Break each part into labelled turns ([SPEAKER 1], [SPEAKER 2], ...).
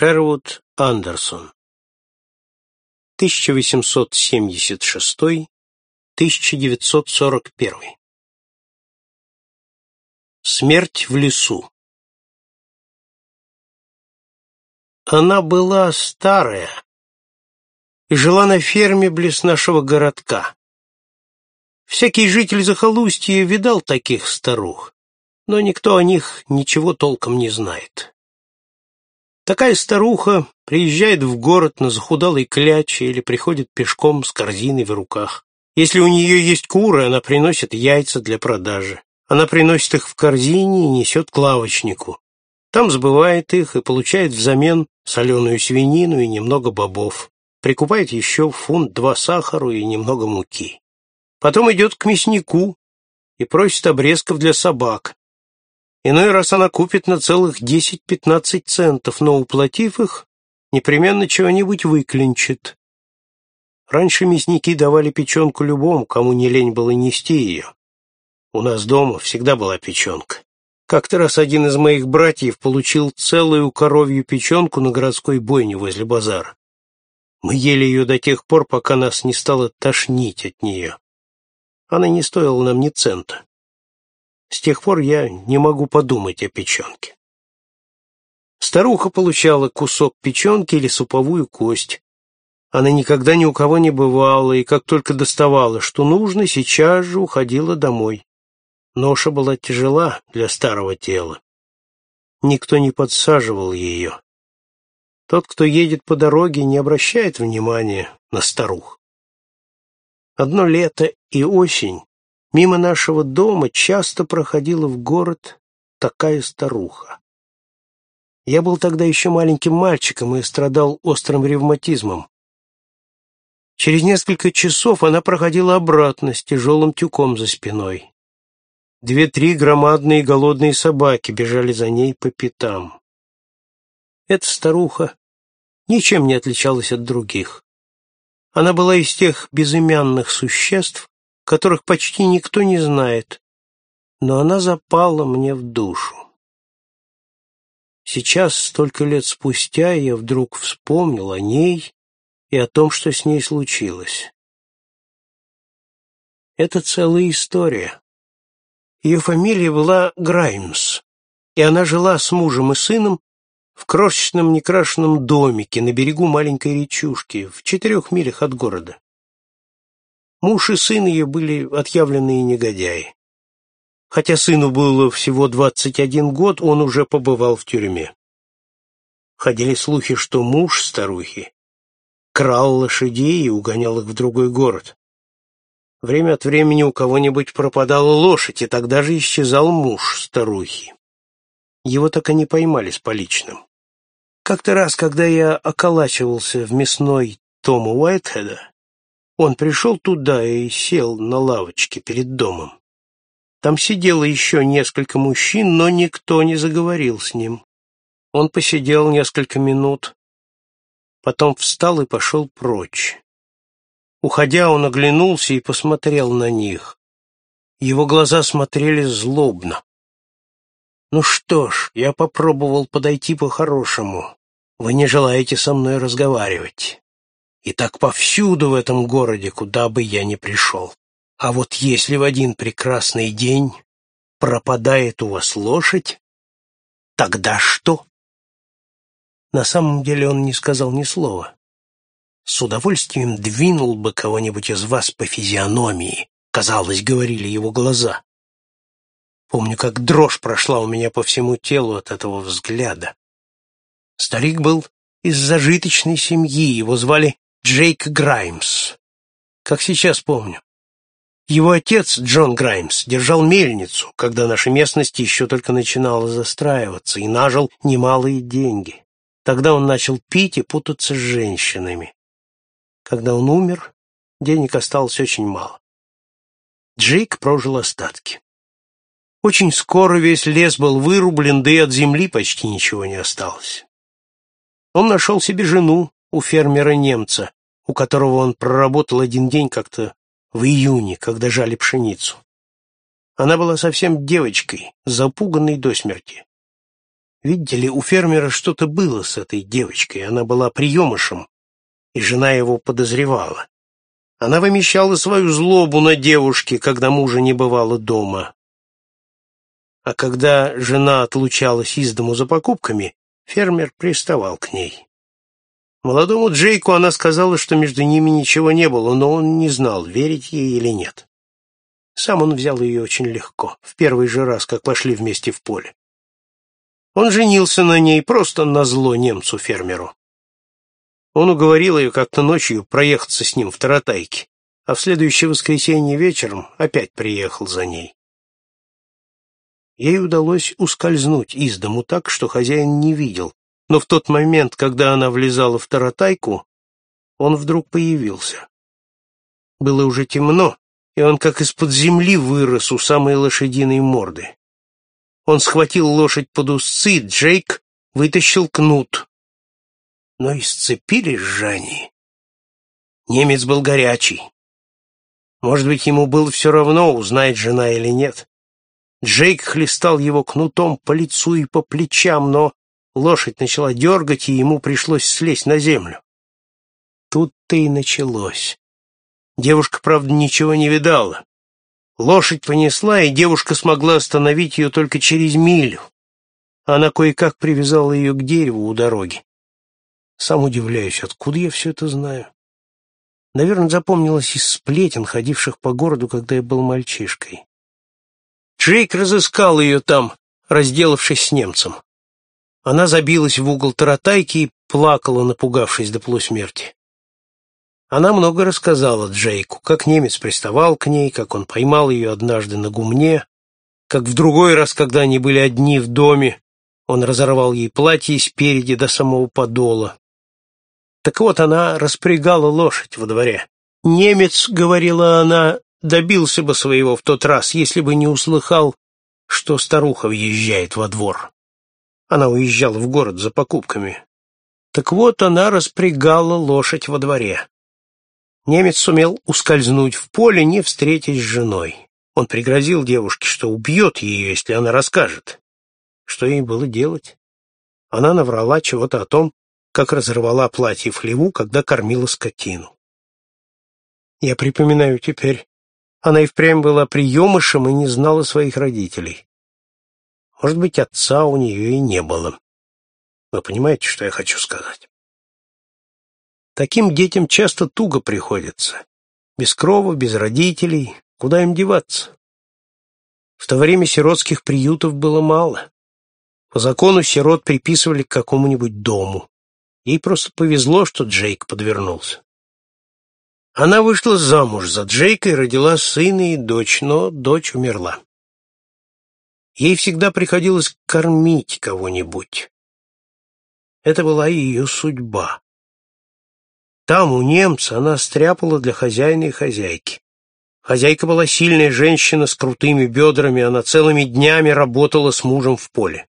[SPEAKER 1] Шервуд Андерсон 1876-1941 Смерть в лесу Она была старая и жила на ферме близ нашего городка. Всякий житель захолустья видал таких старух, но никто о них ничего толком не знает. Такая старуха приезжает в город на захудалой кляче или приходит пешком с корзиной в руках. Если у нее есть куры, она приносит яйца для продажи. Она приносит их в корзине и несет к лавочнику. Там сбывает их и получает взамен соленую свинину и немного бобов. Прикупает еще фунт-два сахара и немного муки. Потом идет к мяснику и просит обрезков для собак. Иной раз она купит на целых десять-пятнадцать центов, но, уплатив их, непременно чего-нибудь выклинчит. Раньше мясники давали печенку любому, кому не лень было нести ее. У нас дома всегда была печенка. Как-то раз один из моих братьев получил целую коровью печенку на городской бойне возле базара. Мы ели ее до тех пор, пока нас не стало тошнить от нее. Она не стоила нам ни цента. С тех пор я не могу подумать о печенке. Старуха получала кусок печенки или суповую кость. Она никогда ни у кого не бывала, и как только доставала, что нужно, сейчас же уходила домой. Ноша была тяжела для старого тела. Никто не подсаживал ее. Тот, кто едет по дороге, не обращает внимания на старух. Одно лето и осень мимо нашего дома часто проходила в город такая старуха. Я был тогда еще маленьким мальчиком и страдал острым ревматизмом. Через несколько часов она проходила обратно с тяжелым тюком за спиной. Две-три громадные голодные собаки бежали за ней по пятам. Эта старуха ничем не отличалась от других. Она была из тех безымянных существ, которых почти никто не знает, но она запала мне в душу. Сейчас, столько лет спустя, я вдруг вспомнил о ней и о том, что с ней случилось. Это целая история. Ее фамилия была Граймс, и она жила с мужем и сыном в крошечном некрашенном домике на берегу маленькой речушки, в четырех милях от города. Муж и сын ее были отъявленные негодяи. Хотя сыну было всего двадцать один год, он уже побывал в тюрьме. Ходили слухи, что муж старухи крал лошадей и угонял их в другой город. Время от времени у кого-нибудь пропадала лошадь, и тогда же исчезал муж старухи. Его так и не поймали с поличным. Как-то раз, когда я околачивался в мясной Тома Уайтхеда, он пришел туда и сел на лавочке перед домом. Там сидело еще несколько мужчин, но никто не заговорил с ним. Он посидел несколько минут, потом встал и пошел прочь. Уходя, он оглянулся и посмотрел на них. Его глаза смотрели злобно. Ну что ж, я попробовал подойти по-хорошему. Вы не желаете со мной разговаривать. И так повсюду в этом городе, куда бы я ни пришел. А вот если в один прекрасный день пропадает у вас лошадь, тогда что? На самом деле он не сказал ни слова. С удовольствием двинул бы кого-нибудь из вас по физиономии, казалось, говорили его глаза. Помню, как дрожь прошла у меня по всему телу от этого взгляда. Старик был из зажиточной семьи, его звали Джейк Граймс. Как сейчас помню. Его отец, Джон Граймс, держал мельницу, когда наша местность еще только начинала застраиваться, и нажил немалые деньги. Тогда он начал пить и путаться с женщинами. Когда он умер, денег осталось очень мало. Джейк прожил остатки. Очень скоро весь лес был вырублен, да и от земли почти ничего не осталось. Он нашел себе жену у фермера-немца, у которого он проработал один день как-то в июне, когда жали пшеницу. Она была совсем девочкой, запуганной до смерти. Видите ли, у фермера что-то было с этой девочкой, она была приемышем, и жена его подозревала. Она вымещала свою злобу на девушке, когда мужа не бывало дома. А когда жена отлучалась из дому за покупками, фермер приставал к ней. Молодому Джейку она сказала, что между ними ничего не было, но он не знал, верить ей или нет. Сам он взял ее очень легко, в первый же раз, как пошли вместе в поле. Он женился на ней просто на зло немцу-фермеру. Он уговорил ее как-то ночью проехаться с ним в Таратайке, а в следующее воскресенье вечером опять приехал за ней. Ей удалось ускользнуть из дому так, что хозяин не видел, но в тот момент, когда она влезала в таратайку, он вдруг появился. Было уже темно, и он как из-под земли вырос у самой лошадиной морды. Он схватил лошадь под узцы, Джейк вытащил кнут. Но и сцепились же они. Немец был горячий. Может быть, ему было все равно, узнает жена или нет. Джейк хлестал его кнутом по лицу и по плечам, но лошадь начала дергать, и ему пришлось слезть на землю. Тут-то и началось. Девушка, правда, ничего не видала. Лошадь понесла, и девушка смогла остановить ее только через милю. Она кое-как привязала ее к дереву у дороги. Сам удивляюсь, откуда я все это знаю. Наверное, запомнилось из сплетен, ходивших по городу, когда я был мальчишкой. Джейк разыскал ее там, разделавшись с немцем. Она забилась в угол таратайки и плакала, напугавшись до полусмерти. Она много рассказала Джейку, как немец приставал к ней, как он поймал ее однажды на гумне, как в другой раз, когда они были одни в доме, он разорвал ей платье спереди до самого подола. Так вот, она распрягала лошадь во дворе. «Немец, — говорила она, добился бы своего в тот раз, если бы не услыхал, что старуха въезжает во двор. Она уезжала в город за покупками. Так вот, она распрягала лошадь во дворе. Немец сумел ускользнуть в поле, не встретясь с женой. Он пригрозил девушке, что убьет ее, если она расскажет. Что ей было делать? Она наврала чего-то о том, как разорвала платье в хлеву, когда кормила скотину. Я припоминаю теперь, она и впрямь была приемышем и не знала своих родителей. Может быть, отца у нее и не было. Вы понимаете, что я хочу сказать? Таким детям часто туго приходится. Без крова, без родителей. Куда им деваться? В то время сиротских приютов было мало. По закону сирот приписывали к какому-нибудь дому. Ей просто повезло, что Джейк подвернулся. Она вышла замуж за Джейка и родила сына и дочь, но дочь умерла. Ей всегда приходилось кормить кого-нибудь. Это была ее судьба. Там, у немца, она стряпала для хозяина и хозяйки. Хозяйка была сильная женщина с крутыми бедрами, она целыми днями работала с мужем в поле.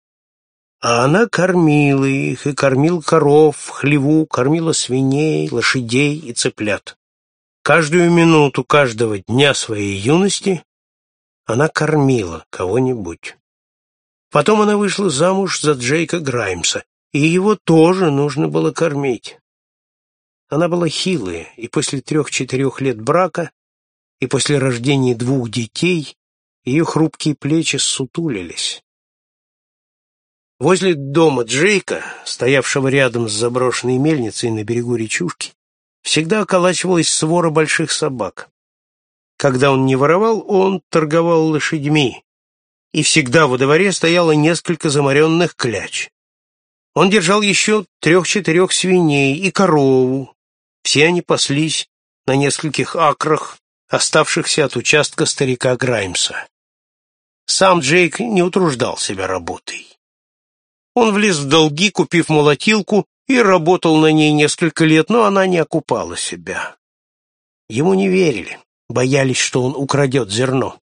[SPEAKER 1] А она кормила их, и кормила коров хлеву, кормила свиней, лошадей и цыплят. Каждую минуту каждого дня своей юности она кормила кого-нибудь. Потом она вышла замуж за Джейка Граймса, и его тоже нужно было кормить. Она была хилая, и после трех-четырех лет брака, и после рождения двух детей ее хрупкие плечи сутулились. Возле дома Джейка, стоявшего рядом с заброшенной мельницей на берегу речушки, всегда околачивалась свора больших собак. Когда он не воровал, он торговал лошадьми, и всегда во дворе стояло несколько заморенных кляч. Он держал еще трех-четырех свиней и корову. Все они паслись на нескольких акрах, оставшихся от участка старика Граймса. Сам Джейк не утруждал себя работой. Он влез в долги, купив молотилку и работал на ней несколько лет, но она не окупала себя. Ему не верили, боялись, что он украдет зерно.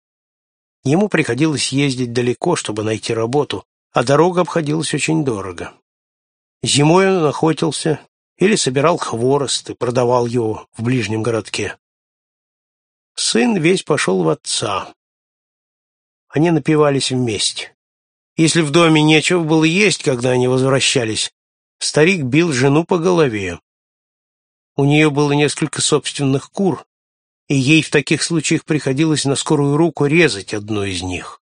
[SPEAKER 1] Ему приходилось ездить далеко, чтобы найти работу, а дорога обходилась очень дорого. Зимой он охотился или собирал хворост и продавал его в ближнем городке. Сын весь пошел в отца. Они напивались вместе. Если в доме нечего было есть, когда они возвращались, старик бил жену по голове. У нее было несколько собственных кур, и ей в таких случаях приходилось на скорую руку резать одну из них.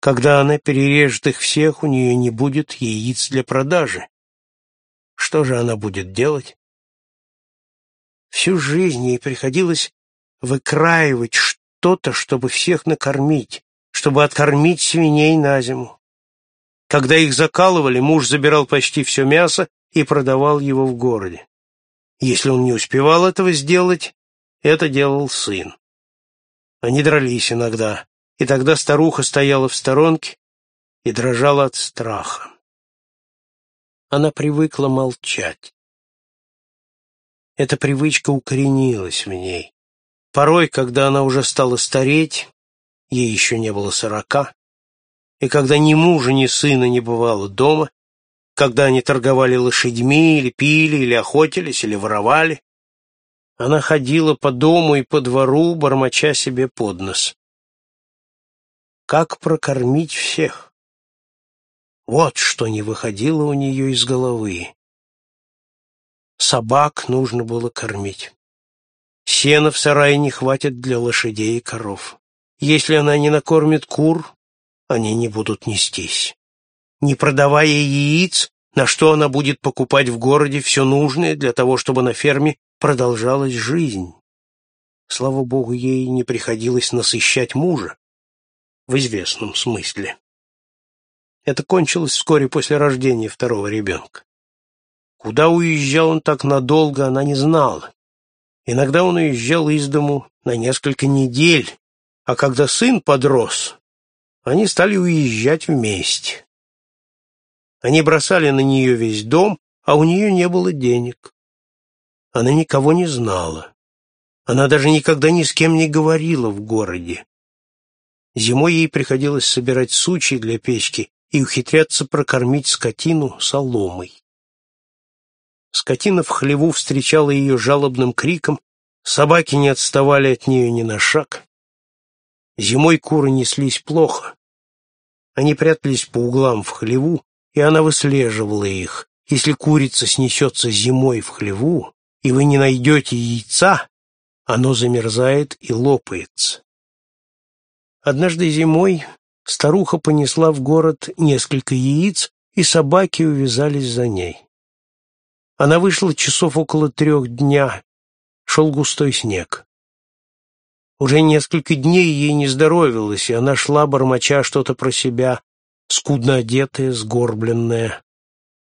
[SPEAKER 1] Когда она перережет их всех, у нее не будет яиц для продажи. Что же она будет делать? Всю жизнь ей приходилось выкраивать что-то, чтобы всех накормить, чтобы откормить свиней на зиму. Когда их закалывали, муж забирал почти все мясо и продавал его в городе. Если он не успевал этого сделать, это делал сын. Они дрались иногда, и тогда старуха стояла в сторонке и дрожала от страха. Она привыкла молчать. Эта привычка укоренилась в ней. Порой, когда она уже стала стареть, ей еще не было сорока, и когда ни мужа, ни сына не бывало дома, когда они торговали лошадьми, или пили, или охотились, или воровали, она ходила по дому и по двору, бормоча себе под нос. Как прокормить всех? Вот что не выходило у нее из головы. Собак нужно было кормить. Сена в сарае не хватит для лошадей и коров. Если она не накормит кур, они не будут нестись. Не продавая яиц, на что она будет покупать в городе все нужное для того, чтобы на ферме продолжалась жизнь. Слава богу, ей не приходилось насыщать мужа, в известном смысле. Это кончилось вскоре после рождения второго ребенка. Куда уезжал он так надолго, она не знала. Иногда он уезжал из дому на несколько недель, а когда сын подрос, они стали уезжать вместе. Они бросали на нее весь дом, а у нее не было денег. Она никого не знала. Она даже никогда ни с кем не говорила в городе. Зимой ей приходилось собирать сучьи для печки и ухитряться прокормить скотину соломой. Скотина в хлеву встречала ее жалобным криком, собаки не отставали от нее ни на шаг. Зимой куры неслись плохо. Они прятались по углам в хлеву, и она выслеживала их. Если курица снесется зимой в хлеву, и вы не найдете яйца, оно замерзает и лопается. Однажды зимой старуха понесла в город несколько яиц, и собаки увязались за ней. Она вышла часов около трех дня, шел густой снег. Уже несколько дней ей не здоровилось, и она шла, бормоча что-то про себя, скудно одетая, сгорбленная.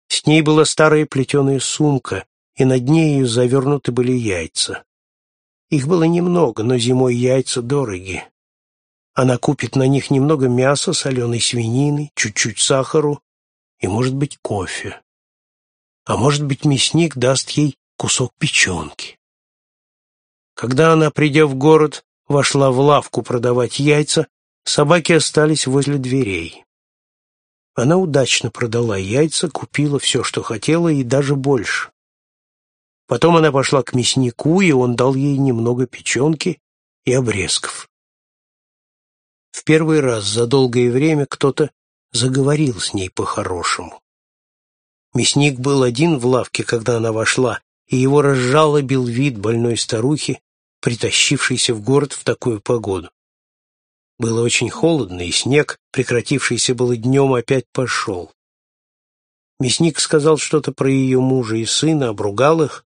[SPEAKER 1] С ней была старая плетеная сумка, и на дне ее завернуты были яйца. Их было немного, но зимой яйца дороги. Она купит на них немного мяса, соленой свинины, чуть-чуть сахару и, может быть, кофе. А может быть, мясник даст ей кусок печенки. Когда она, придя в город, вошла в лавку продавать яйца, собаки остались возле дверей. Она удачно продала яйца, купила все, что хотела, и даже больше. Потом она пошла к мяснику, и он дал ей немного печенки и обрезков. В первый раз за долгое время кто-то заговорил с ней по-хорошему. Мясник был один в лавке, когда она вошла, и его разжалобил вид больной старухи, притащившейся в город в такую погоду. Было очень холодно, и снег, прекратившийся было днем, опять пошел. Мясник сказал что-то про ее мужа и сына, обругал их,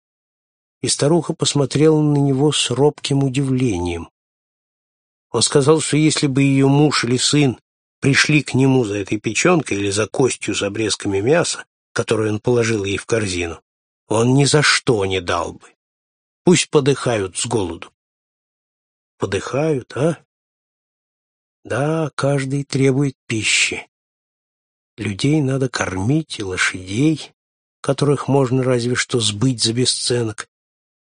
[SPEAKER 1] и старуха посмотрела на него с робким удивлением. Он сказал, что если бы ее муж или сын пришли к нему за этой печенкой или за костью с обрезками мяса, которую он положил ей в корзину, он ни за что не дал бы. Пусть подыхают с голоду. Подыхают, а? Да, каждый требует пищи. Людей надо кормить, и лошадей, которых можно разве что сбыть за бесценок,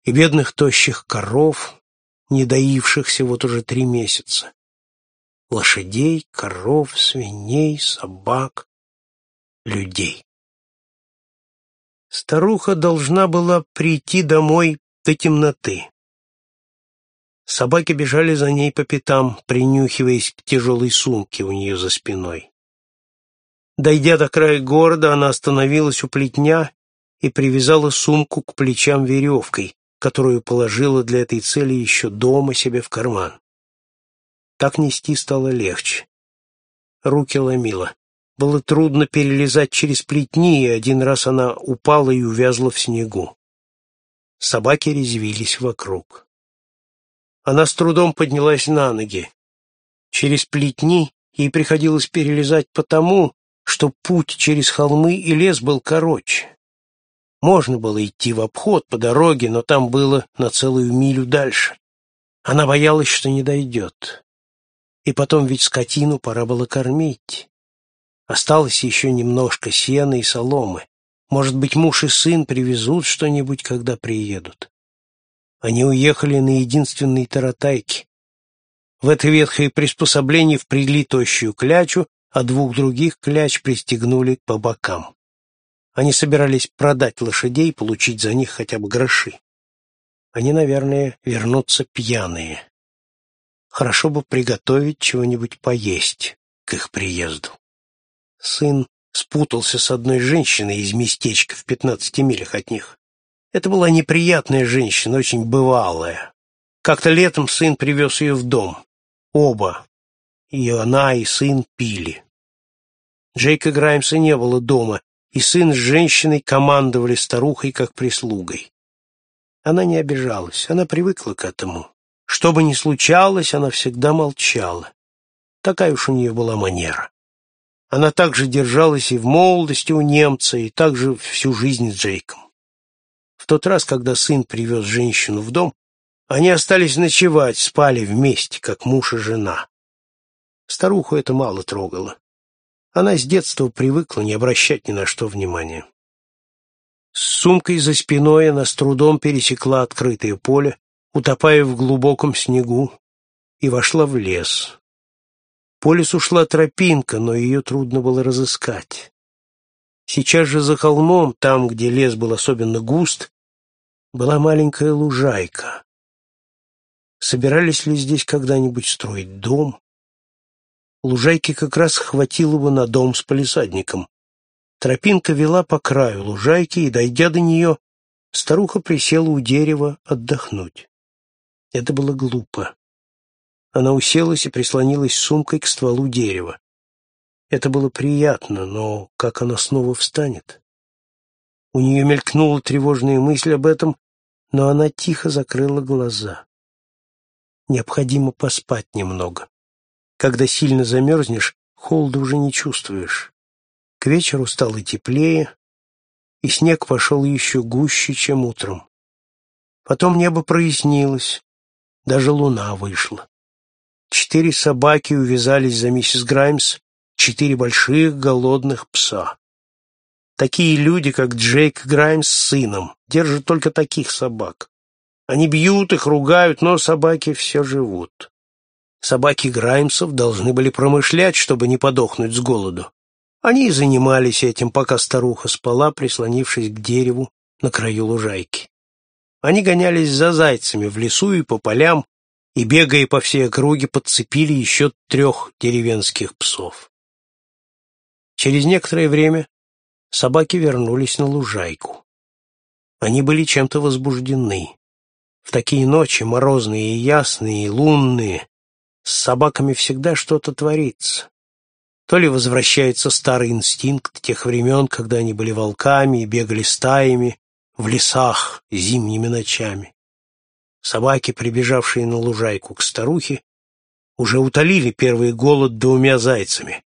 [SPEAKER 1] и бедных тощих коров, не доившихся вот уже три месяца. Лошадей, коров, свиней, собак, людей. Старуха должна была прийти домой до темноты. Собаки бежали за ней по пятам, принюхиваясь к тяжелой сумке у нее за спиной. Дойдя до края города, она остановилась у плетня и привязала сумку к плечам веревкой, которую положила для этой цели еще дома себе в карман. Так нести стало легче. Руки ломило. Было трудно перелезать через плетни, и один раз она упала и увязла в снегу. Собаки резвились вокруг. Она с трудом поднялась на ноги. Через плетни ей приходилось перелезать потому, что путь через холмы и лес был короче. Можно было идти в обход по дороге, но там было на целую милю дальше. Она боялась, что не дойдет. И потом ведь скотину пора было кормить. Осталось еще немножко сена и соломы. Может быть, муж и сын привезут что-нибудь, когда приедут. Они уехали на единственной таратайке. В это ветхое приспособление впрягли тощую клячу, а двух других кляч пристегнули по бокам. Они собирались продать лошадей получить за них хотя бы гроши. Они, наверное, вернутся пьяные. Хорошо бы приготовить чего-нибудь поесть к их приезду. Сын спутался с одной женщиной из местечка в пятнадцати милях от них. Это была неприятная женщина, очень бывалая. Как-то летом сын привез ее в дом. Оба, и она, и сын, пили. Джейка Граймса не было дома, и сын с женщиной командовали старухой как прислугой. Она не обижалась, она привыкла к этому. Что бы ни случалось, она всегда молчала. Такая уж у нее была манера. Она также держалась и в молодости у немца, и также всю жизнь с Джейком. В тот раз, когда сын привез женщину в дом, они остались ночевать, спали вместе, как муж и жена. Старуху это мало трогало. Она с детства привыкла не обращать ни на что внимания. С сумкой за спиной она с трудом пересекла открытое поле, утопая в глубоком снегу, и вошла в лес. По лесу шла тропинка, но ее трудно было разыскать. Сейчас же за холмом, там, где лес был особенно густ, была маленькая лужайка. Собирались ли здесь когда-нибудь строить дом? Лужайки как раз хватило бы на дом с палисадником. Тропинка вела по краю лужайки, и, дойдя до нее, старуха присела у дерева отдохнуть. Это было глупо. Она уселась и прислонилась сумкой к стволу дерева. Это было приятно, но как она снова встанет? У нее мелькнула тревожная мысль об этом, но она тихо закрыла глаза. Необходимо поспать немного. Когда сильно замерзнешь, холода уже не чувствуешь. К вечеру стало теплее, и снег пошел еще гуще, чем утром. Потом небо прояснилось, даже луна вышла. Четыре собаки увязались за миссис Граймс, четыре больших голодных пса. Такие люди, как Джейк Граймс с сыном, держат только таких собак. Они бьют их, ругают, но собаки все живут. Собаки Граймсов должны были промышлять, чтобы не подохнуть с голоду. Они и занимались этим, пока старуха спала, прислонившись к дереву на краю лужайки. Они гонялись за зайцами в лесу и по полям, и, бегая по всей округе, подцепили еще трех деревенских псов. Через некоторое время собаки вернулись на лужайку. Они были чем-то возбуждены. В такие ночи, морозные и ясные, лунные, с собаками всегда что-то творится. То ли возвращается старый инстинкт тех времен, когда они были волками и бегали стаями в лесах зимними ночами. Собаки, прибежавшие на лужайку к старухе, уже утолили первый голод двумя зайцами.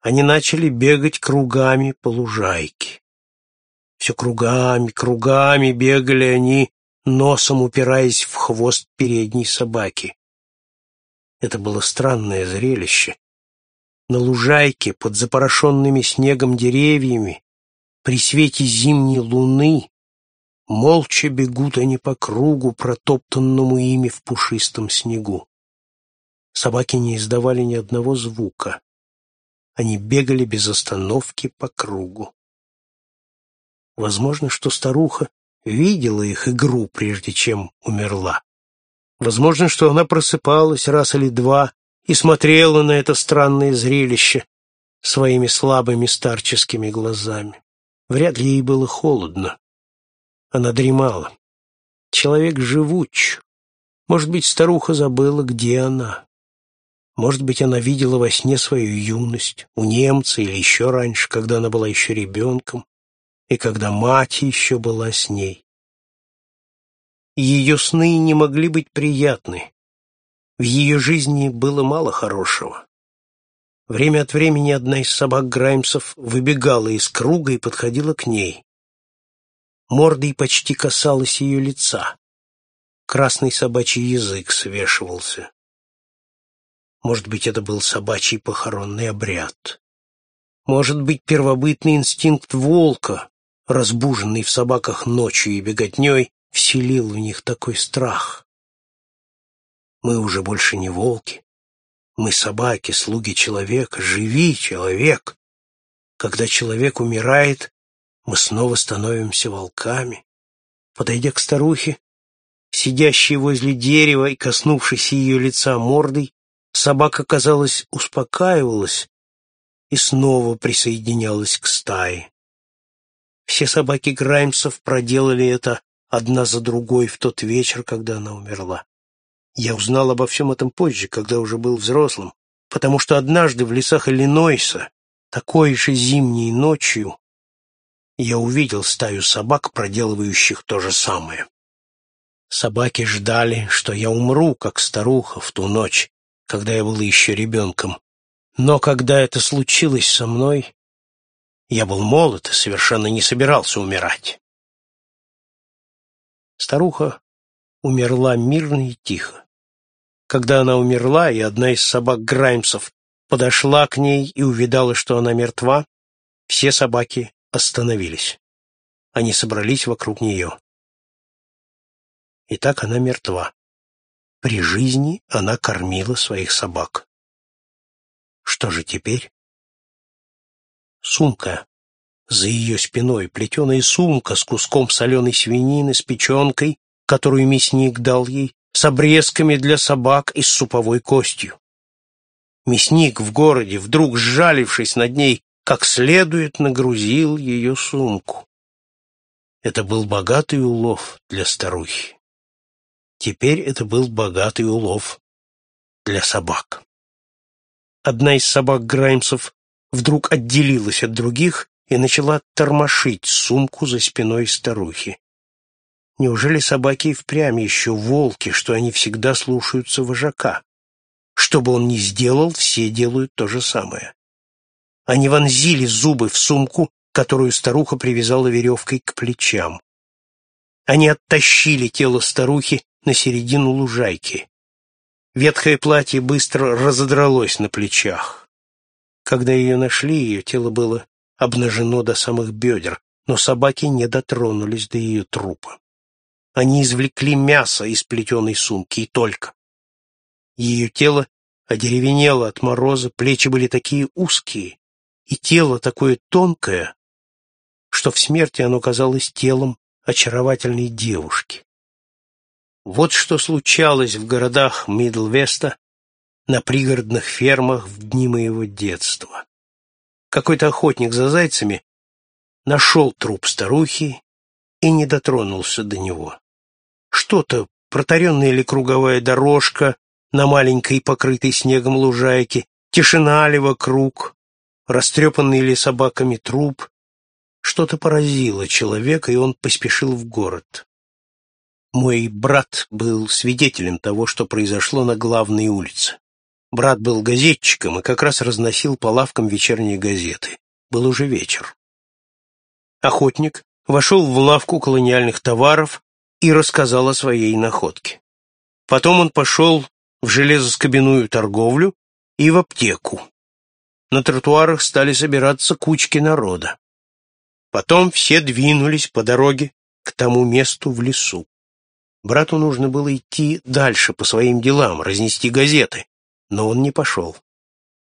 [SPEAKER 1] Они начали бегать кругами по лужайке. Все кругами, кругами бегали они, носом упираясь в хвост передней собаки. Это было странное зрелище. На лужайке под запорошенными снегом деревьями, при свете зимней луны, молча бегут они по кругу, протоптанному ими в пушистом снегу. Собаки не издавали ни одного звука. Они бегали без остановки по кругу. Возможно, что старуха видела их игру, прежде чем умерла. Возможно, что она просыпалась раз или два и смотрела на это странное зрелище. своими слабыми старческими глазами. Вряд ли ей было холодно. Она дремала. Человек живуч. Может быть, старуха забыла, где она. Может быть, она видела во сне свою юность, у немца или еще раньше, когда она была еще ребенком, и когда мать еще была с ней. Ее сны не могли быть приятны. В ее жизни было мало хорошего. Время от времени одна из собак Граймсов выбегала из круга и подходила к ней. Мордой почти касалась ее лица. Красный собачий язык свешивался. Может быть, это был собачий похоронный обряд. Может быть, первобытный инстинкт волка, разбуженный в собаках ночью и беготней, вселил в них такой страх. Мы уже больше не волки. Мы собаки, слуги человека. Живи, человек. Когда человек умирает, мы снова становимся волками. Подойдя к старухе, сидящей возле дерева и коснувшись ее лица мордой, Собака, казалось, успокаивалась и снова присоединялась к стае. Все собаки Граймсов проделали это одна за другой в тот вечер, когда она умерла. Я узнал обо всем этом позже, когда уже был взрослым, потому что однажды в лесах Иллинойса, такой же зимней ночью, я увидел стаю собак, проделывающих то же самое. Собаки ждали, что я умру, как старуха в ту ночь, когда я был еще ребенком. Но когда это случилось со мной, я был молод и совершенно не собирался умирать. Старуха умерла мирно и тихо. Когда она умерла, и одна из собак Граймсов подошла к ней и увидала, что она мертва, все собаки остановились. Они собрались вокруг нее. И так она мертва. При жизни она кормила своих собак. Что же теперь? Сумка. За ее спиной плетеная сумка с куском соленой свинины, с печенкой, которую мясник дал ей, с обрезками для собак и с суповой костью. Мясник в городе, вдруг сжалившись над ней, как следует нагрузил ее сумку. Это был богатый улов для старухи. Теперь это был богатый улов для собак. Одна из собак Граймсов вдруг отделилась от других и начала тормошить сумку за спиной старухи. Неужели собаки и впрямь еще волки, что они всегда слушаются вожака? Что бы он ни сделал, все делают то же самое. Они вонзили зубы в сумку, которую старуха привязала веревкой к плечам. Они оттащили тело старухи на середину лужайки. Ветхое платье быстро разодралось на плечах. Когда ее нашли, ее тело было обнажено до самых бедер, но собаки не дотронулись до ее трупа. Они извлекли мясо из плетеной сумки и только. Ее тело одеревенело от мороза, плечи были такие узкие, и тело такое тонкое, что в смерти оно казалось телом очаровательной девушки. Вот что случалось в городах Мидлвеста, на пригородных фермах в дни моего детства. Какой-то охотник за зайцами нашел труп старухи и не дотронулся до него. Что-то, протаренная ли круговая дорожка на маленькой покрытой снегом лужайке, тишина ли вокруг, растрепанный ли собаками труп, что-то поразило человека, и он поспешил в город. Мой брат был свидетелем того, что произошло на главной улице. Брат был газетчиком и как раз разносил по лавкам вечерние газеты. Был уже вечер. Охотник вошел в лавку колониальных товаров и рассказал о своей находке. Потом он пошел в железоскобяную торговлю и в аптеку. На тротуарах стали собираться кучки народа. Потом все двинулись по дороге к тому месту в лесу. Брату нужно было идти дальше по своим делам, разнести газеты, но он не пошел.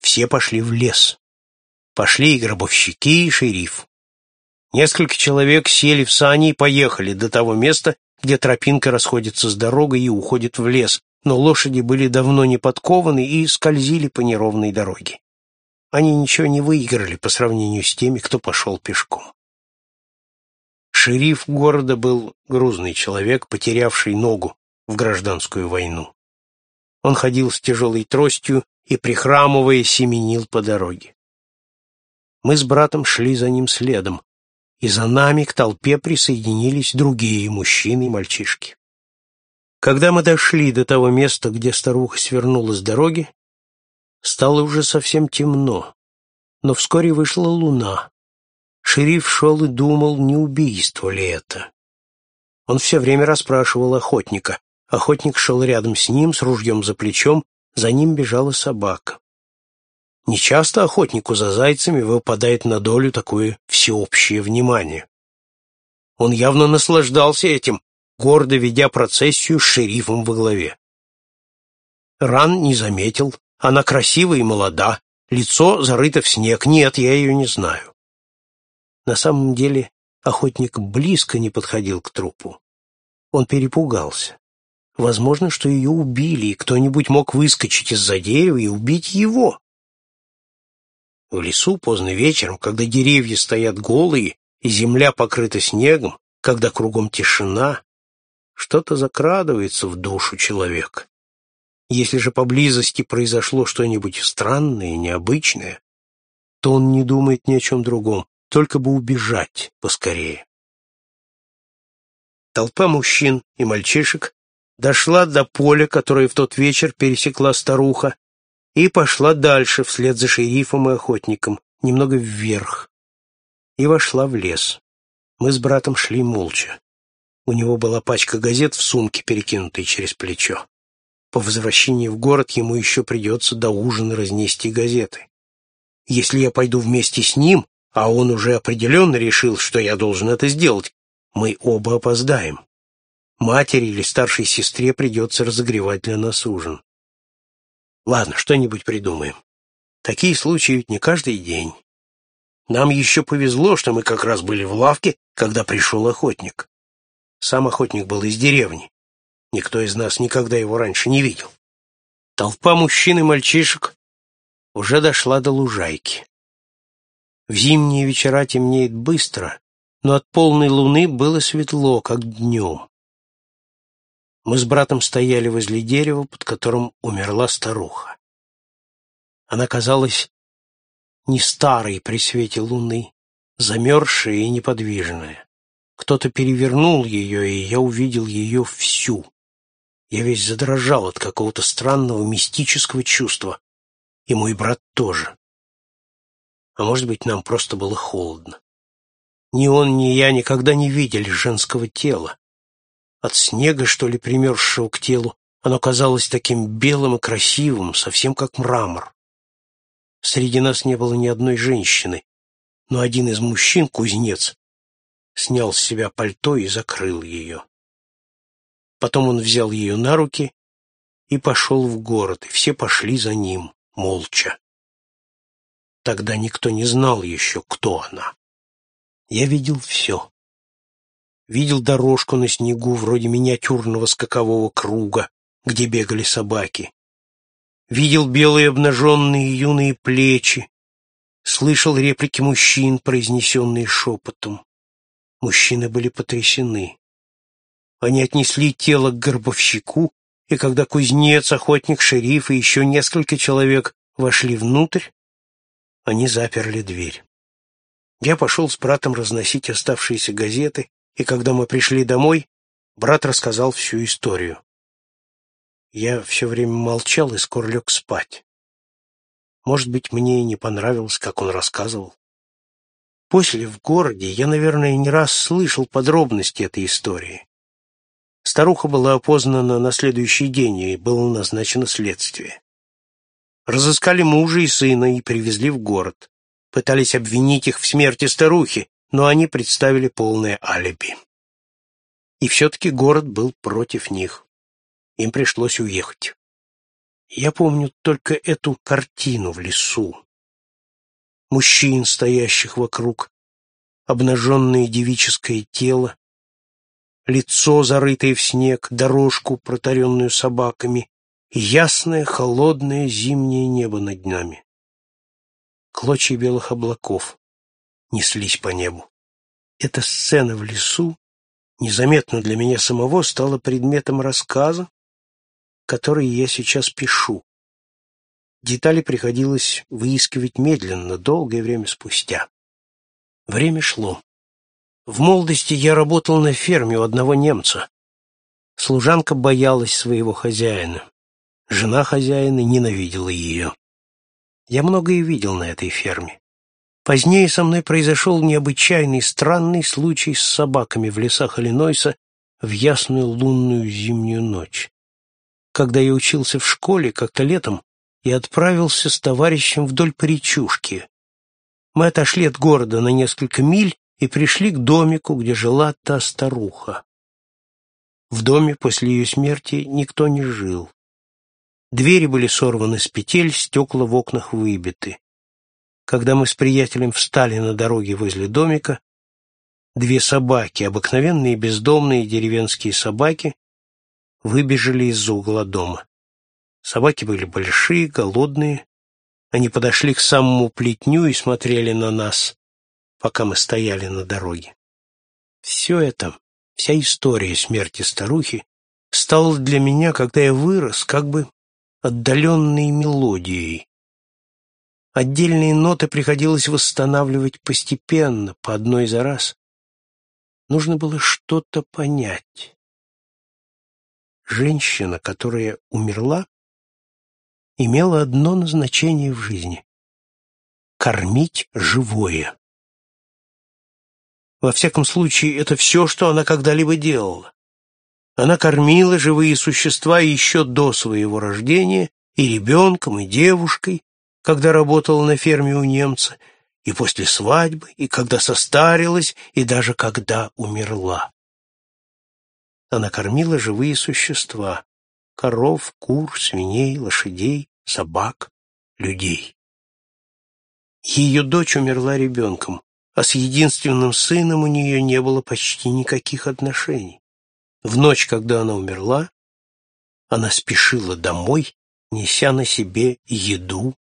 [SPEAKER 1] Все пошли в лес. Пошли и гробовщики, и шериф. Несколько человек сели в сани и поехали до того места, где тропинка расходится с дорогой и уходит в лес, но лошади были давно не подкованы и скользили по неровной дороге. они ничего не выиграли по сравнению с теми, кто пошел пешком. Шериф города был грузный человек, потерявший ногу в гражданскую войну. Он ходил с тяжелой тростью и, прихрамывая, семенил по дороге. Мы с братом шли за ним следом, и за нами к толпе присоединились другие мужчины и мальчишки. Когда мы дошли до того места, где старуха свернула с дороги, стало уже совсем темно, но вскоре вышла луна. Шериф шел и думал, не убийство ли это. Он все время расспрашивал охотника. Охотник шел рядом с ним, с ружьем за плечом, за ним бежала собака. Нечасто охотнику за зайцами выпадает на долю такое всеобщее внимание. Он явно наслаждался этим, гордо ведя процессию с шерифом во главе. Ран не заметил, она красива и молода, лицо зарыто в снег, нет, я ее не знаю. На самом деле охотник близко не подходил к трупу. Он перепугался. Возможно, что ее убили, и кто-нибудь мог выскочить из-за дерева и убить его. В лесу поздно вечером, когда деревья стоят голые и земля покрыта снегом, когда кругом тишина, что-то закрадывается в душу человека. Если же поблизости произошло что-нибудь странное необычное, то он не думает ни о чем другом, только бы убежать поскорее. Толпа мужчин и мальчишек дошла до поля, которое в тот вечер пересекла старуха, и пошла дальше вслед за шерифом и охотником, немного вверх, и вошла в лес. Мы с братом шли молча. У него была пачка газет в сумке, перекинутой через плечо. По возвращении в город ему еще придется до ужина разнести газеты. Если я пойду вместе с ним, а он уже определенно решил, что я должен это сделать, мы оба опоздаем. Матери или старшей сестре придется разогревать для нас ужин. Ладно, что-нибудь придумаем. Такие случаи ведь не каждый день. Нам еще повезло, что мы как раз были в лавке, когда пришел охотник. Сам охотник был из деревни. Никто из нас никогда его раньше не видел. Толпа мужчин и мальчишек уже дошла до лужайки. В зимние вечера темнеет быстро, но от полной луны было светло, как днем. Мы с братом стояли возле дерева, под которым умерла старуха. Она казалась не старой при свете луны, замерзшая и неподвижная. Кто-то перевернул ее, и я увидел ее всю. Я весь задрожал от какого-то странного мистического чувства, и мой брат тоже. А может быть, нам просто было холодно. Ни он, ни я никогда не видели женского тела. От снега, что ли, примерзшего к телу, оно казалось таким белым и красивым, совсем как мрамор. Среди нас не было ни одной женщины, но один из мужчин, кузнец, снял с себя пальто и закрыл ее. Потом он взял ее на руки и пошел в город, и все пошли за ним, молча. Тогда никто не знал еще, кто она. Я видел все видел дорожку на снегу вроде миниатюрного скакового круга, где бегали собаки. Видел белые обнаженные юные плечи, слышал реплики мужчин, произнесенные шепотом. Мужчины были потрясены. Они отнесли тело к гробовщику, и когда кузнец, охотник, шериф и еще несколько человек вошли внутрь, они заперли дверь. Я пошел с братом разносить оставшиеся газеты, и когда мы пришли домой, брат рассказал всю историю. Я все время молчал и скоро лег спать. Может быть, мне и не понравилось, как он рассказывал. После в городе я, наверное, не раз слышал подробности этой истории. Старуха была опознана на следующий день, и было назначено следствие. Разыскали мужа и сына и привезли в город. Пытались обвинить их в смерти старухи, но они представили полное алиби. И все-таки город был против них. Им пришлось уехать. Я помню только эту картину в лесу. Мужчин, стоящих вокруг, обнаженное девическое тело, лицо, зарытое в снег, дорожку, протаренную собаками, ясное, холодное зимнее небо над нами. Клочья белых облаков неслись по небу. Эта сцена в лесу незаметно для меня самого стала предметом рассказа, который я сейчас пишу. Детали приходилось выискивать медленно, долгое время спустя. Время шло. В молодости я работал на ферме у одного немца. Служанка боялась своего хозяина. Жена хозяина ненавидела ее. Я многое видел на этой ферме. Позднее со мной произошел необычайный, странный случай с собаками в лесах Иллинойса в ясную лунную зимнюю ночь. Когда я учился в школе, как-то летом, я отправился с товарищем вдоль по речушке. Мы отошли от города на несколько миль и пришли к домику, где жила та старуха. В доме после ее смерти никто не жил. Двери были сорваны с петель, стекла в окнах выбиты. Когда мы с приятелем встали на дороге возле домика, две собаки, обыкновенные бездомные деревенские собаки, выбежали из-за угла дома. Собаки были большие, голодные. Они подошли к самому плетню и смотрели на нас, пока мы стояли на дороге. Все это, вся история смерти старухи, стала для меня, когда я вырос, как бы отдаленной мелодией. Отдельные ноты приходилось восстанавливать постепенно, по одной за раз. Нужно было что-то понять. Женщина, которая умерла, имела одно назначение в жизни — кормить живое. Во всяком случае, это все, что она когда-либо делала. Она кормила живые существа еще до своего рождения и ребенком, и девушкой, когда работала на ферме у немца, и после свадьбы, и когда состарилась, и даже когда умерла. Она кормила живые существа — коров, кур, свиней, лошадей, собак, людей. Ее дочь умерла ребенком, а с единственным сыном у нее не было почти никаких отношений. В ночь, когда она умерла, она спешила домой, неся на себе еду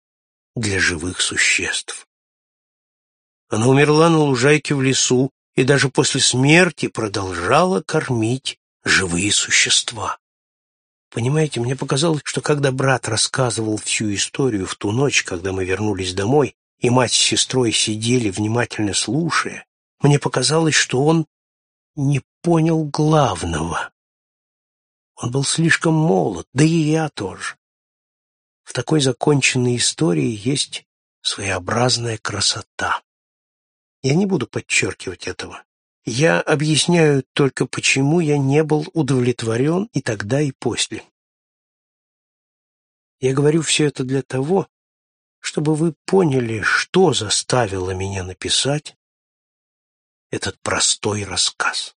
[SPEAKER 1] для живых существ. Она умерла на лужайке в лесу и даже после смерти продолжала кормить живые существа. Понимаете, мне показалось, что когда брат рассказывал всю историю в ту ночь, когда мы вернулись домой, и мать с сестрой сидели, внимательно слушая, мне показалось, что он не понял главного. Он был слишком молод, да и я тоже. В такой законченной истории есть своеобразная красота. Я не буду подчеркивать этого. Я объясняю только, почему я не был удовлетворен и тогда, и после. Я говорю все это для того, чтобы вы поняли, что заставило меня написать этот простой рассказ.